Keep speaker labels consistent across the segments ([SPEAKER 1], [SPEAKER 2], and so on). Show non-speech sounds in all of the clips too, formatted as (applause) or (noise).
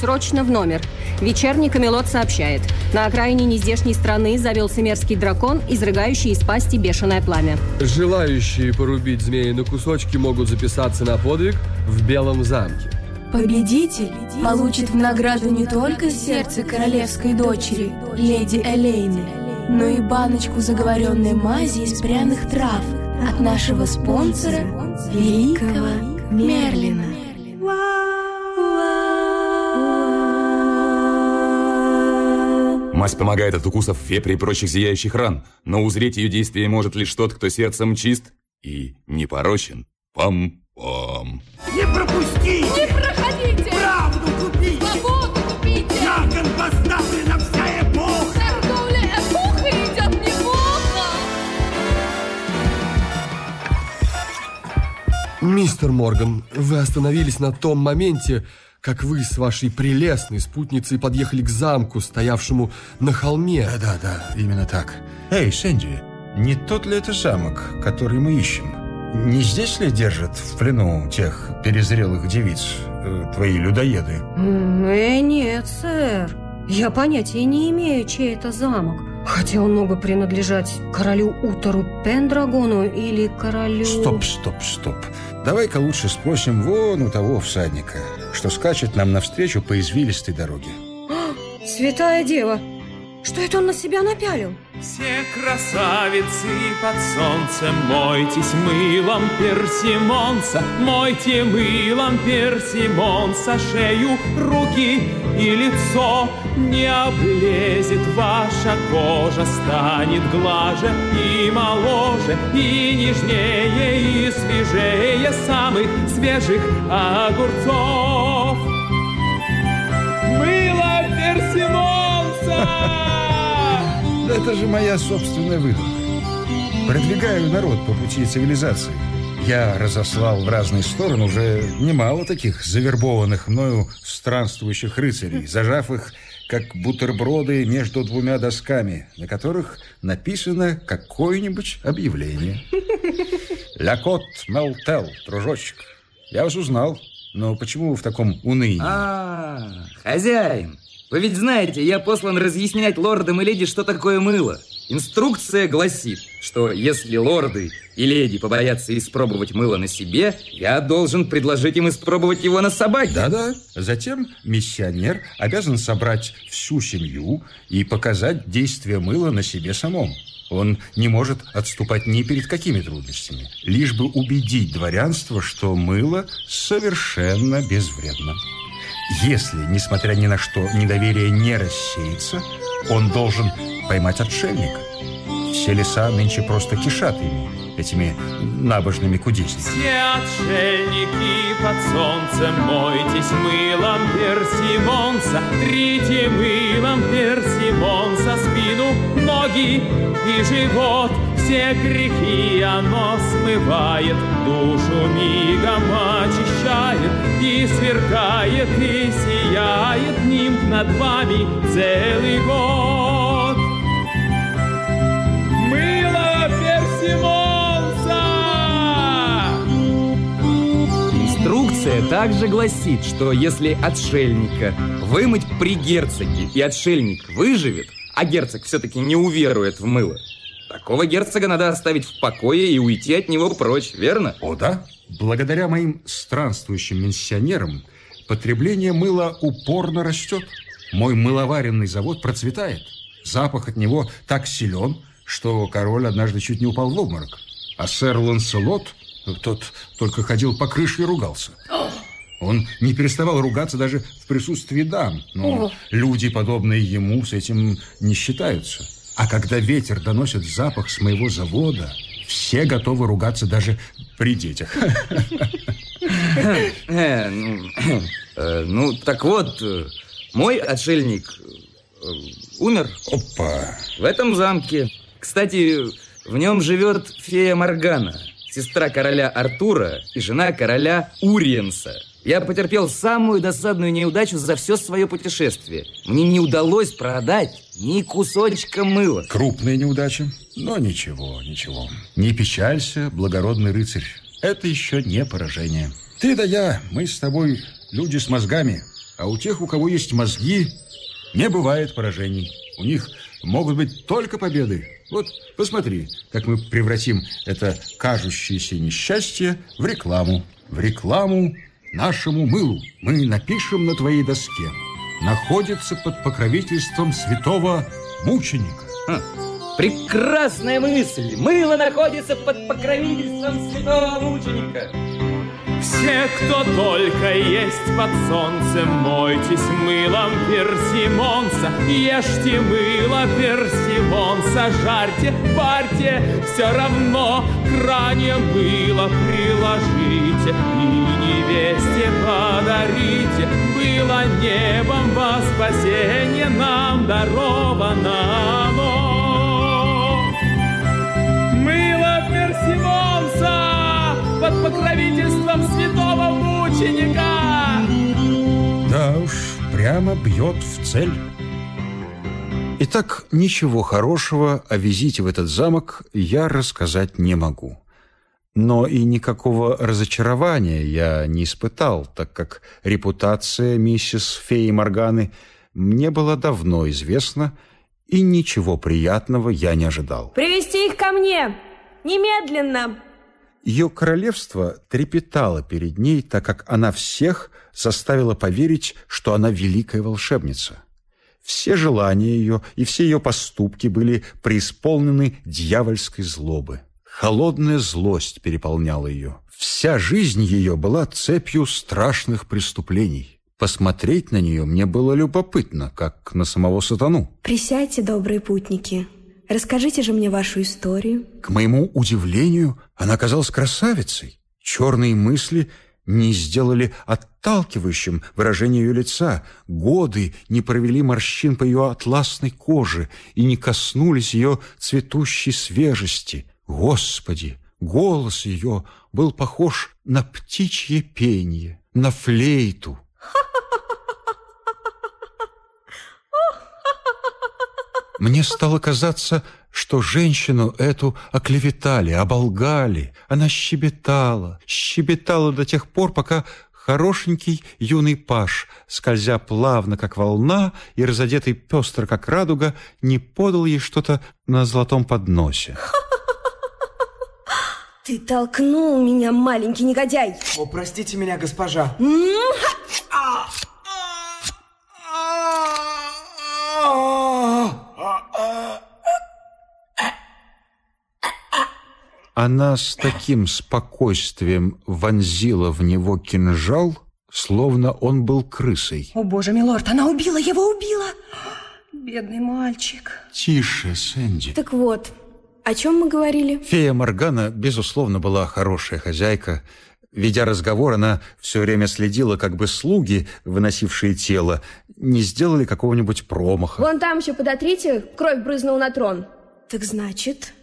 [SPEAKER 1] Срочно в номер. Вечерний Камелот сообщает. На окраине нездешней страны завелся мерзкий дракон, изрыгающий из пасти бешеное пламя.
[SPEAKER 2] Желающие порубить змеи на кусочки могут записаться на подвиг в Белом замке.
[SPEAKER 3] Победитель получит в награду не только сердце королевской дочери, леди Элейны, но и баночку заговоренной мази из пряных трав от нашего спонсора, великого Мерлина.
[SPEAKER 4] Мазь помогает от укусов фепри и прочих зияющих ран, но узреть ее действие может лишь тот, кто сердцем чист и непорочен. Пам-пам.
[SPEAKER 5] Не пропустите!
[SPEAKER 6] Не проходите!
[SPEAKER 5] Правду купите!
[SPEAKER 6] Свободу купите!
[SPEAKER 5] На кон поставлена вся эпоха!
[SPEAKER 6] Торговля эпоха идет неплохо!
[SPEAKER 2] Мистер Морган, вы остановились на том моменте, как вы с вашей прелестной спутницей подъехали к замку, стоявшему на холме.
[SPEAKER 7] Да, да, именно так. Эй, Сэнди, не тот ли это замок, который мы ищем? Не здесь ли держат в плену тех перезрелых девиц, э, твои людоеды?
[SPEAKER 1] Э, нет, сэр. Я понятия не имею, чей это замок. Хотя он мог бы принадлежать королю Утору Пендрагону или королю...
[SPEAKER 7] Стоп, стоп, стоп. Давай-ка лучше спросим вон у того всадника, что скачет нам навстречу по извилистой дороге.
[SPEAKER 1] Святая Дева! Что это он на себя напялил?
[SPEAKER 8] Все красавицы под солнцем Мойтесь мылом персимонца Мойте мылом персимонца Шею, руки и лицо Не облезет ваша кожа Станет глаже и моложе И нежнее и свежее Самых свежих огурцов
[SPEAKER 7] Это же моя собственная выдумка. Продвигаю народ по пути цивилизации. Я разослал в разные стороны уже немало таких завербованных мною странствующих рыцарей, зажав их как бутерброды между двумя досками, на которых написано какое-нибудь объявление. Лякот Мелтел, дружочек. Я вас узнал, но почему вы в таком унынии?
[SPEAKER 9] А, хозяин, вы ведь знаете, я послан разъяснять лордам и леди, что такое мыло. Инструкция гласит, что если лорды и леди побоятся испробовать мыло на себе, я должен предложить им испробовать его на собаке.
[SPEAKER 7] Да-да. Затем миссионер обязан собрать всю семью и показать действие мыла на себе самом. Он не может отступать ни перед какими трудностями, лишь бы убедить дворянство, что мыло совершенно безвредно. Если, несмотря ни на что, недоверие не рассеется, он должен поймать отшельника. Все леса нынче просто кишат ими, этими набожными кудесниками.
[SPEAKER 8] Все отшельники под солнцем Мойтесь мылом персимонца Трите мылом персимонца Спину, ноги и живот Все грехи оно смывает Душу мигом очищает И сверкает, и сияет Нимб над вами целый год Мыло персимонца!
[SPEAKER 9] Инструкция также гласит, что если отшельника вымыть при герцоге и отшельник выживет, а герцог все-таки не уверует в мыло, такого герцога надо оставить в покое и уйти от него прочь, верно?
[SPEAKER 7] О, да. Благодаря моим странствующим миссионерам потребление мыла упорно растет. Мой мыловаренный завод процветает. Запах от него так силен, что король однажды чуть не упал в обморок. А сэр Ланселот, тот только ходил по крыше и ругался. Он не переставал ругаться даже в присутствии дам, но люди, подобные ему, с этим не считаются. А когда ветер доносит запах с моего завода, все готовы ругаться даже при детях.
[SPEAKER 9] Э, ну, э, ну, так вот, э, мой отшельник умер
[SPEAKER 7] Опа!
[SPEAKER 9] в этом замке. Кстати, в нем живет фея Моргана, сестра короля Артура и жена короля Уриенса. Я потерпел самую досадную неудачу за все свое путешествие. Мне не удалось продать ни кусочка мыла.
[SPEAKER 7] Крупная неудача, но ничего, ничего. Не печалься, благородный рыцарь. Это еще не поражение. Ты да я, мы с тобой люди с мозгами. А у тех, у кого есть мозги, не бывает поражений. У них могут быть только победы. Вот посмотри, как мы превратим это кажущееся несчастье в рекламу. В рекламу нашему мылу. Мы напишем на твоей доске. Находится под покровительством святого мученика.
[SPEAKER 9] Ха, прекрасная мысль! Мыло находится под покровительством святого мученика.
[SPEAKER 8] Все, кто только есть под солнцем, мойтесь мылом персимонца, ешьте мыло персимонца, жарьте, парьте, все равно к ране мыло приложите и невесте подарите. Было небом во спасение нам даровано оно. Мыло персимонца! под покровительством святого мученика.
[SPEAKER 7] Да уж, прямо бьет в цель. Итак, ничего хорошего о визите в этот замок я рассказать не могу. Но и никакого разочарования я не испытал, так как репутация миссис Феи Морганы мне была давно известна, и ничего приятного я не ожидал.
[SPEAKER 3] Привести их ко мне! Немедленно!
[SPEAKER 7] Ее королевство трепетало перед ней, так как она всех заставила поверить, что она великая волшебница. Все желания ее и все ее поступки были преисполнены дьявольской злобы. Холодная злость переполняла ее. Вся жизнь ее была цепью страшных преступлений. Посмотреть на нее мне было любопытно, как на самого сатану.
[SPEAKER 3] Присядьте, добрые путники. Расскажите же мне вашу историю.
[SPEAKER 7] К моему удивлению, она оказалась красавицей. Черные мысли не сделали отталкивающим выражение ее лица. Годы не провели морщин по ее атласной коже и не коснулись ее цветущей свежести. Господи, голос ее был похож на птичье пение, на флейту. Мне стало казаться, что женщину эту оклеветали, оболгали. Она щебетала, щебетала до тех пор, пока хорошенький юный паш, скользя плавно, как волна, и разодетый пестро, как радуга, не подал ей что-то на золотом подносе.
[SPEAKER 3] Ты толкнул меня, маленький негодяй!
[SPEAKER 10] О, простите меня, госпожа.
[SPEAKER 7] Она с таким спокойствием вонзила в него кинжал, словно он был крысой.
[SPEAKER 1] О, боже, милорд, она убила его, убила! Бедный мальчик.
[SPEAKER 7] Тише, Сэнди.
[SPEAKER 3] Так вот, о чем мы говорили?
[SPEAKER 7] Фея Моргана, безусловно, была хорошая хозяйка. Ведя разговор, она все время следила, как бы слуги, выносившие тело, не сделали какого-нибудь промаха.
[SPEAKER 3] Вон там еще подотрите, кровь брызнула на трон. Так значит,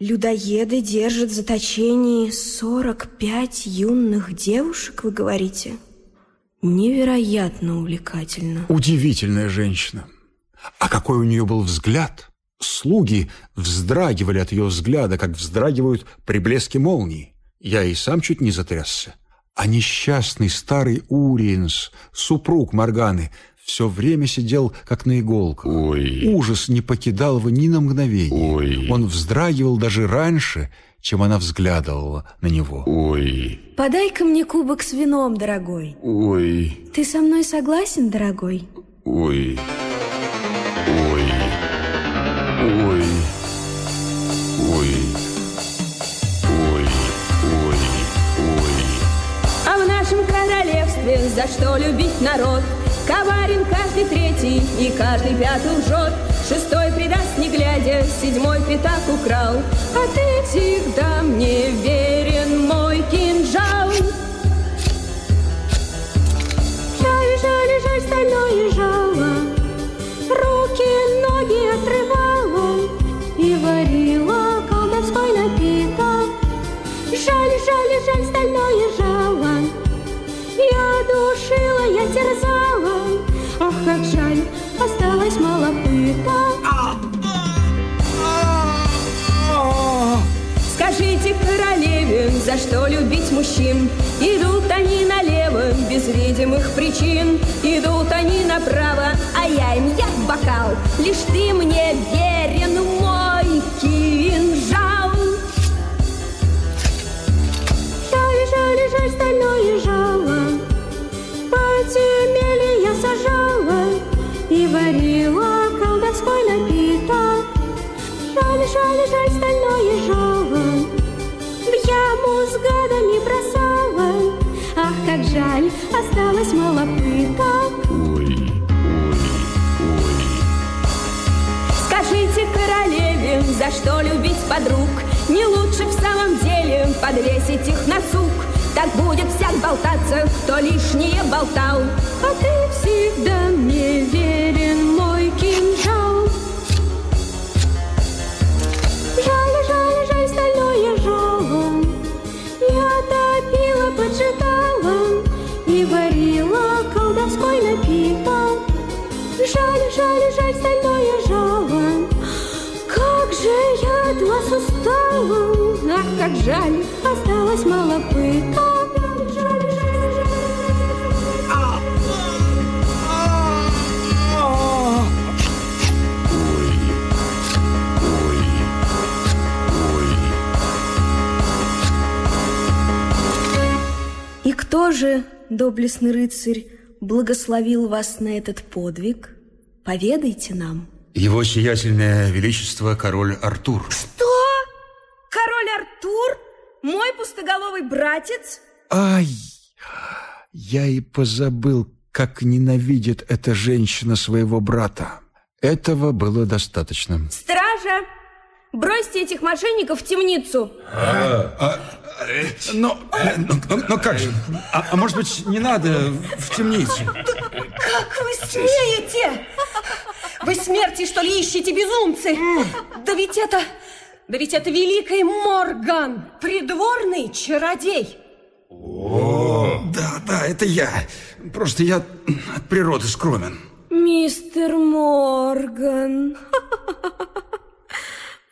[SPEAKER 3] людоеды держат в заточении 45 юных девушек, вы говорите? Невероятно увлекательно.
[SPEAKER 7] Удивительная женщина. А какой у нее был взгляд! Слуги вздрагивали от ее взгляда, как вздрагивают при блеске молнии. Я и сам чуть не затрясся. А несчастный старый Уриенс, супруг Морганы, все время сидел, как на иголках.
[SPEAKER 4] Ой.
[SPEAKER 7] Ужас не покидал его ни на мгновение.
[SPEAKER 4] Ой.
[SPEAKER 7] Он вздрагивал даже раньше, чем она взглядывала на него.
[SPEAKER 4] Ой,
[SPEAKER 3] Подай-ка мне кубок с вином, дорогой.
[SPEAKER 4] ой,
[SPEAKER 3] Ты со мной согласен, дорогой?
[SPEAKER 4] ой, ой, ой, ой, ой, ой, ой.
[SPEAKER 11] А в нашем королевстве за что любить народ? Коварен каждый третий и каждый пятый лжет. Шестой предаст не глядя, седьмой пятак украл. От этих дам не верен мой кинжал. Жаль, жаль, жаль, стальное осталось мало пыток. Скажите королеве, за что любить мужчин? Идут они налево, без видимых причин Идут они направо, а я им як бокал Лишь ты мне верен, Жаль, стальное жало. В яму с гадами бросала. Ах, как жаль, осталось мало пыток Скажите королеве, за что любить подруг? Не лучше в самом деле подвесить их на сук. Так будет всяк болтаться, кто лишнее болтал. А ты всегда мне верен, жаль, осталось мало пыток.
[SPEAKER 3] И кто же, доблестный рыцарь, благословил вас на этот подвиг? Поведайте нам.
[SPEAKER 7] Его сиятельное величество король Артур.
[SPEAKER 3] Что? Артур? Мой пустоголовый братец?
[SPEAKER 7] Ай, я и позабыл, как ненавидит эта женщина своего брата. Этого было достаточно.
[SPEAKER 11] Стража, бросьте этих мошенников в темницу
[SPEAKER 7] Но, но, но- но как же? А, а может быть, не надо в темницу?
[SPEAKER 1] Как вы смеете? Вы смерти, что ли, ищете, безумцы? Да ведь это... Да ведь это великий Морган, придворный чародей.
[SPEAKER 7] Да, да, это я. Просто я от природы скромен.
[SPEAKER 3] Мистер Морган.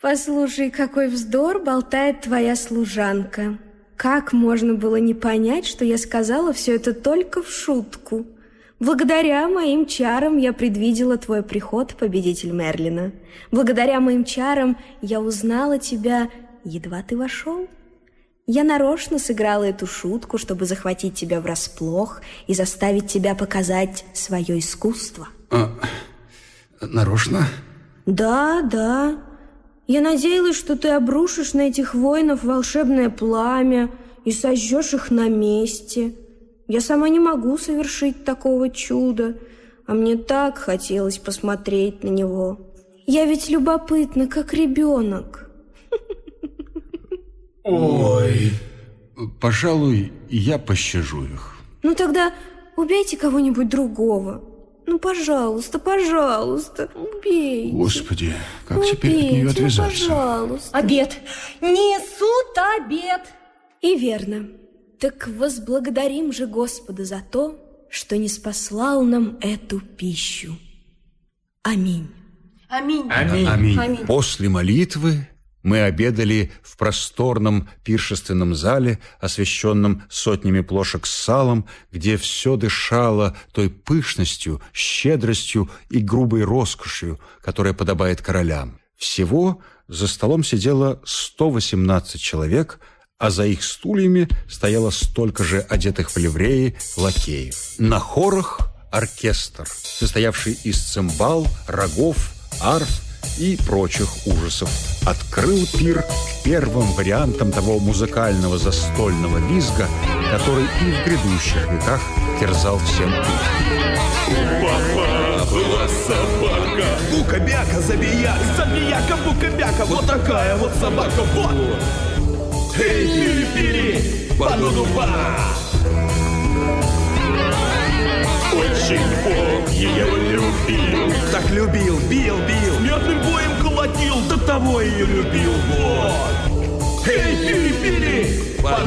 [SPEAKER 3] Послушай, какой вздор болтает твоя служанка. Как можно было не понять, что я сказала все это только в шутку? Благодаря моим чарам я предвидела твой приход, победитель Мерлина. Благодаря моим чарам я узнала тебя, едва ты вошел. Я нарочно сыграла эту шутку, чтобы захватить тебя врасплох и заставить тебя показать свое искусство.
[SPEAKER 7] А, нарочно?
[SPEAKER 3] Да, да. Я надеялась, что ты обрушишь на этих воинов волшебное пламя и сожжешь их на месте. Я сама не могу совершить такого чуда, а мне так хотелось посмотреть на него. Я ведь любопытна, как ребенок.
[SPEAKER 7] Ой. Пожалуй, я пощажу их.
[SPEAKER 3] Ну тогда убейте кого-нибудь другого. Ну, пожалуйста, пожалуйста, убейте.
[SPEAKER 7] Господи, как теперь от нее
[SPEAKER 3] Убейте, ну,
[SPEAKER 7] отвязаться?
[SPEAKER 3] пожалуйста.
[SPEAKER 1] Обед. Несут обед.
[SPEAKER 3] И верно. Так возблагодарим же Господа за то, что не спаслал нам эту пищу. Аминь.
[SPEAKER 1] Аминь.
[SPEAKER 7] Аминь. После молитвы мы обедали в просторном пиршественном зале, освещенном сотнями плошек с салом, где все дышало той пышностью, щедростью и грубой роскошью, которая подобает королям. Всего за столом сидело 118 человек, а за их стульями стояло столько же одетых в ливреи лакеев. На хорах оркестр, состоявший из цимбал, рогов, арф и прочих ужасов. Открыл пир первым вариантом того музыкального застольного визга, который и в грядущих веках терзал всем
[SPEAKER 5] была собака. Бука-бяка, забияк, забияка, бука-бяка. Вот такая вот собака, вот. Эй, пири-пири, ба Очень Бог ее любил. Так любил, бил, бил. Смертным боем колотил, до того ее любил. Вот. Эй, пири-пири, ба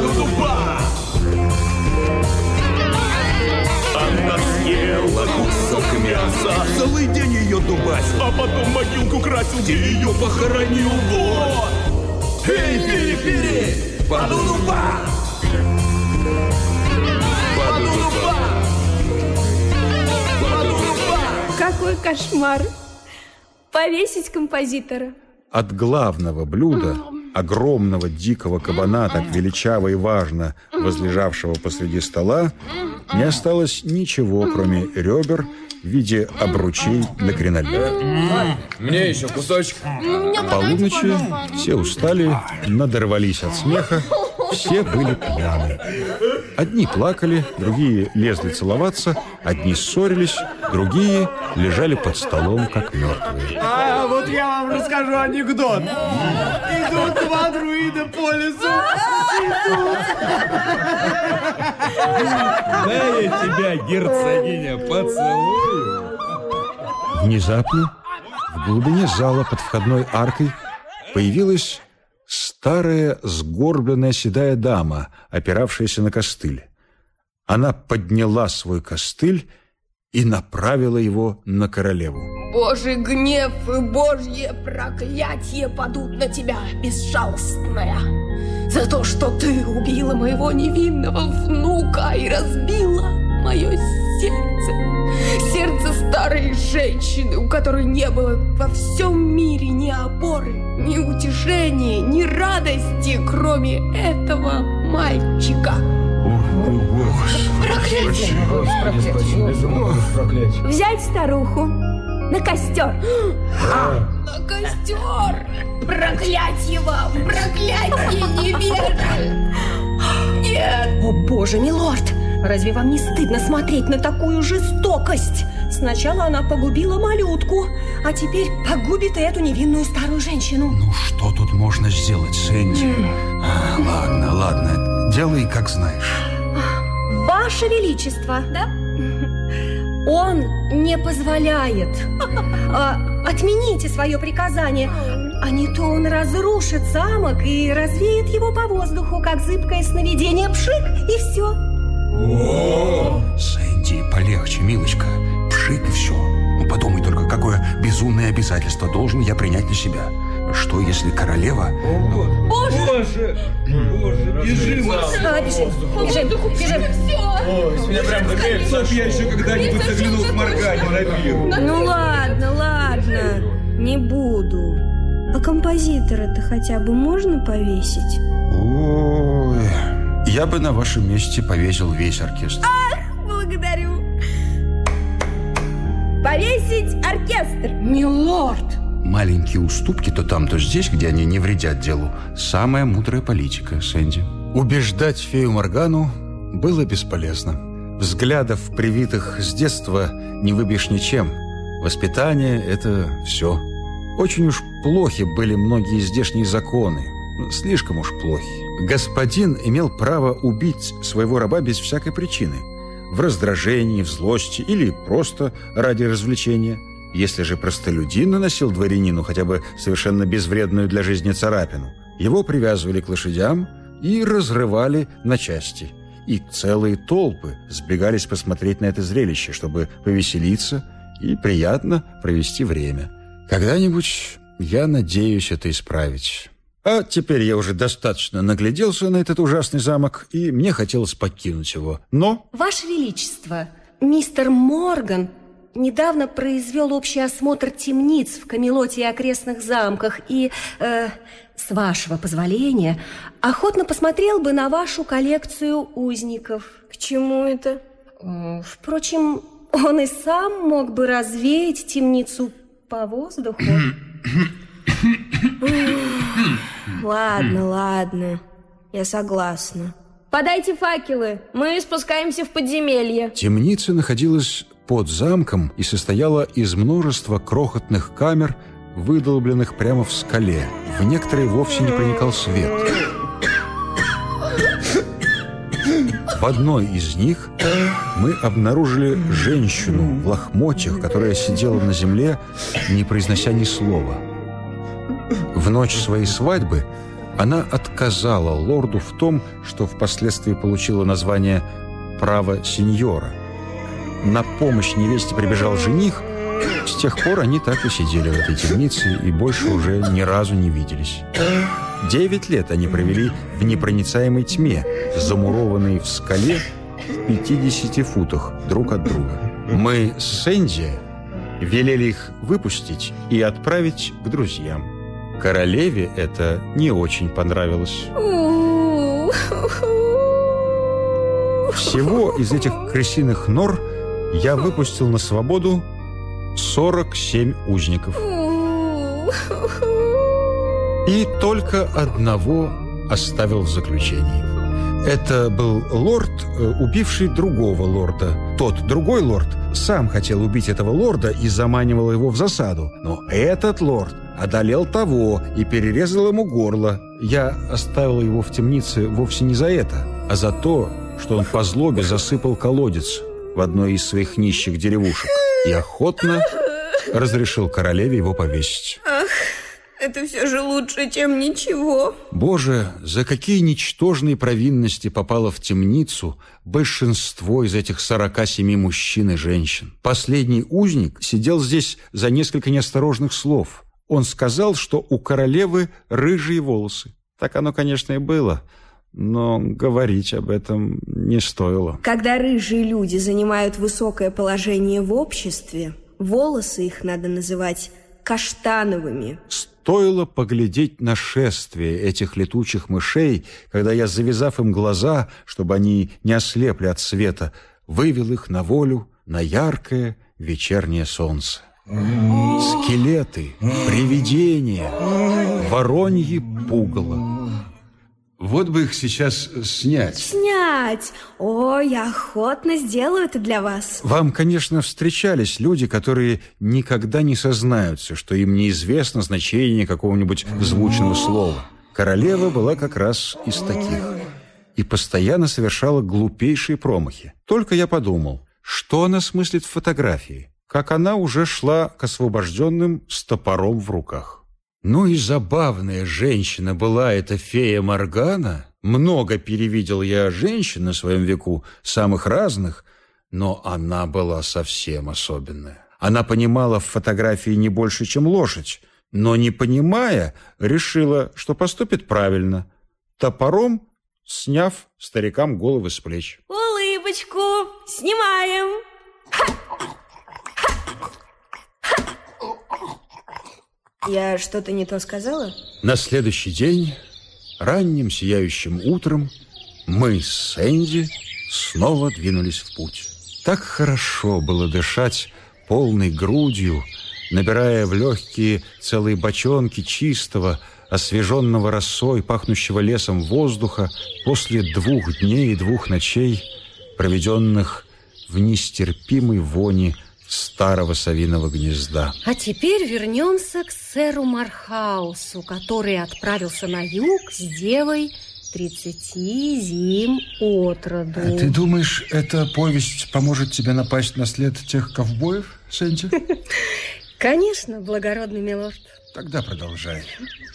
[SPEAKER 5] Она съела кусок мяса Целый день ее дубасил А потом могилку красил, где ее похоронил
[SPEAKER 3] какой кошмар! Повесить композитора.
[SPEAKER 7] От главного блюда, огромного дикого кабана, так величаво и важно возлежавшего посреди стола, не осталось ничего, кроме ребер в виде обручей для кринолина.
[SPEAKER 9] Мне еще кусочек.
[SPEAKER 7] Полуночи все устали, надорвались от смеха, все были пьяны. Одни плакали, другие лезли целоваться, одни ссорились, другие лежали под столом, как мертвые.
[SPEAKER 5] А вот я вам расскажу анекдот. Идут два друида по лесу.
[SPEAKER 9] Да я тебя, герцогиня, поцелую.
[SPEAKER 7] Внезапно в глубине зала под входной аркой появилась старая сгорбленная седая дама, опиравшаяся на костыль. Она подняла свой костыль и направила его на королеву.
[SPEAKER 3] Божий гнев и божье проклятие падут на тебя, безжалостная. За то, что ты убила моего невинного внука и разбила мое сердце. Сердце старой женщины, у которой не было во всем мире ни опоры, ни утешения, ни радости, кроме этого мальчика. Проклятие! Взять старуху на костер. На костер! Проклятие вам! Проклятие невежи! Нет!
[SPEAKER 1] О, боже, милорд! Разве вам не стыдно смотреть на такую жестокость? Сначала она погубила малютку, а теперь погубит и эту невинную старую женщину.
[SPEAKER 7] Ну что тут можно сделать, Сэнди? А, ладно, ладно, делай как знаешь.
[SPEAKER 1] Ваше Величество, да? Он не позволяет. А, отмените свое приказание, а не то он разрушит замок и развеет его по воздуху, как зыбкое сновидение пшик, и все.
[SPEAKER 7] Сэнди, полегче, милочка. Пшик и все. Ну, подумай только, какое безумное обязательство должен я принять на себя. Что, если королева...
[SPEAKER 1] Боже!
[SPEAKER 8] Боже, бежим!
[SPEAKER 1] А, бежим, бежим, бежим.
[SPEAKER 8] Ой, с меня прям такая, чтоб я еще когда-нибудь заглянул к Моргане на пир.
[SPEAKER 3] Ну ладно, ладно, не буду. А композитора-то хотя бы можно повесить?
[SPEAKER 7] Ой, я бы на вашем месте повесил весь оркестр.
[SPEAKER 3] Благодарю. Повесить оркестр.
[SPEAKER 1] Милорд!
[SPEAKER 7] Маленькие уступки то там, то здесь, где они не вредят делу. Самая мудрая политика, Сэнди. Убеждать фею Моргану было бесполезно. Взглядов, привитых с детства, не выбьешь ничем. Воспитание — это все. Очень уж плохи были многие здешние законы. Слишком уж плохи. Господин имел право убить своего раба без всякой причины. В раздражении, в злости или просто ради развлечения. Если же простолюдин наносил дворянину хотя бы совершенно безвредную для жизни царапину, его привязывали к лошадям и разрывали на части. И целые толпы сбегались посмотреть на это зрелище, чтобы повеселиться и приятно провести время. Когда-нибудь я надеюсь это исправить. А теперь я уже достаточно нагляделся на этот ужасный замок, и мне хотелось покинуть его. Но...
[SPEAKER 1] Ваше Величество, мистер Морган недавно произвел общий осмотр темниц в Камелоте и окрестных замках и, э, с вашего позволения, охотно посмотрел бы на вашу коллекцию узников.
[SPEAKER 3] К чему это?
[SPEAKER 1] Э, Впрочем, он и сам мог бы развеять темницу по воздуху. (clears throat)
[SPEAKER 3] Ладно, ладно, я согласна. Подайте факелы, мы спускаемся в подземелье.
[SPEAKER 7] Темница находилась под замком и состояла из множества крохотных камер, выдолбленных прямо в скале. В некоторые вовсе не проникал свет. В одной из них мы обнаружили женщину в лохмотьях, которая сидела на земле, не произнося ни слова. В ночь своей свадьбы она отказала лорду в том, что впоследствии получило название «право сеньора». На помощь невесте прибежал жених. С тех пор они так и сидели в этой темнице и больше уже ни разу не виделись. Девять лет они провели в непроницаемой тьме, замурованные в скале в 50 футах друг от друга. Мы с Сэнди Велели их выпустить и отправить к друзьям. Королеве это не очень понравилось. Всего из этих крысиных нор я выпустил на свободу 47 узников. И только одного оставил в заключении. Это был лорд, э, убивший другого лорда. Тот другой лорд сам хотел убить этого лорда и заманивал его в засаду. Но этот лорд одолел того и перерезал ему горло. Я оставил его в темнице вовсе не за это, а за то, что он по злобе засыпал колодец в одной из своих нищих деревушек и охотно разрешил королеве его повесить.
[SPEAKER 11] Ах, это все же лучше, чем ничего.
[SPEAKER 7] Боже, за какие ничтожные провинности попало в темницу большинство из этих 47 мужчин и женщин. Последний узник сидел здесь за несколько неосторожных слов. Он сказал, что у королевы рыжие волосы. Так оно, конечно, и было но говорить об этом не стоило.
[SPEAKER 11] Когда рыжие люди занимают высокое положение в обществе, волосы их надо называть каштановыми.
[SPEAKER 7] Стоило поглядеть на шествие этих летучих мышей, когда я, завязав им глаза, чтобы они не ослепли от света, вывел их на волю на яркое вечернее солнце. Скелеты, привидения, вороньи пугало. Вот бы их сейчас снять.
[SPEAKER 11] Снять? О, я охотно сделаю это для вас.
[SPEAKER 7] Вам, конечно, встречались люди, которые никогда не сознаются, что им неизвестно значение какого-нибудь звучного слова. Королева была как раз из таких. И постоянно совершала глупейшие промахи. Только я подумал, что она смыслит в фотографии? Как она уже шла к освобожденным с топором в руках. Ну и забавная женщина была эта фея Моргана. Много перевидел я женщин на своем веку, самых разных, но она была совсем особенная. Она понимала в фотографии не больше, чем лошадь, но не понимая, решила, что поступит правильно, топором сняв старикам головы с плеч.
[SPEAKER 11] Улыбочку снимаем. Я что-то не то сказала?
[SPEAKER 7] На следующий день, ранним сияющим утром, мы с Сэнди снова двинулись в путь. Так хорошо было дышать полной грудью, набирая в легкие целые бочонки чистого, освеженного росой, пахнущего лесом воздуха после двух дней и двух ночей, проведенных в нестерпимой вони старого совиного гнезда.
[SPEAKER 1] А теперь вернемся к сэру Мархаусу, который отправился на юг с девой тридцати зим от роду.
[SPEAKER 7] А ты думаешь, эта повесть поможет тебе напасть на след тех ковбоев, Сэнди? (laughs)
[SPEAKER 1] Конечно, благородный милорд.
[SPEAKER 7] Тогда продолжай.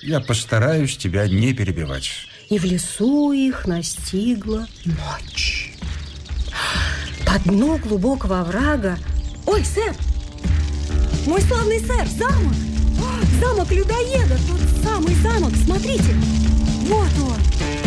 [SPEAKER 7] Я постараюсь тебя не перебивать.
[SPEAKER 1] И в лесу их настигла ночь. По дну глубокого оврага Ой, сэр! Мой славный сэр, замок! Замок людоеда! Тот самый замок, смотрите! Вот он!